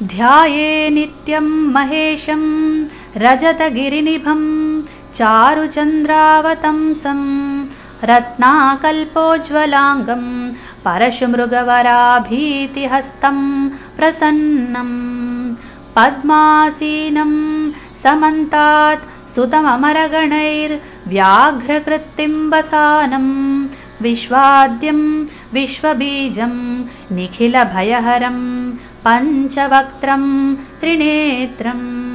ध्याये नित्यं महेशं रजतगिरिनिभं चारुचन्द्रावतंसं रत्नाकल्पोज्ज्वलाङ्गं परशुमृगवराभीतिहस्तं प्रसन्नं पद्मासीनं समन्तात् सुतममरगणैर्व्याघ्रकृत्तिम्बसानं विश्वाद्यं विश्वबीजं निखिलभयहरं पञ्चवक्त्रं त्रिनेत्रम्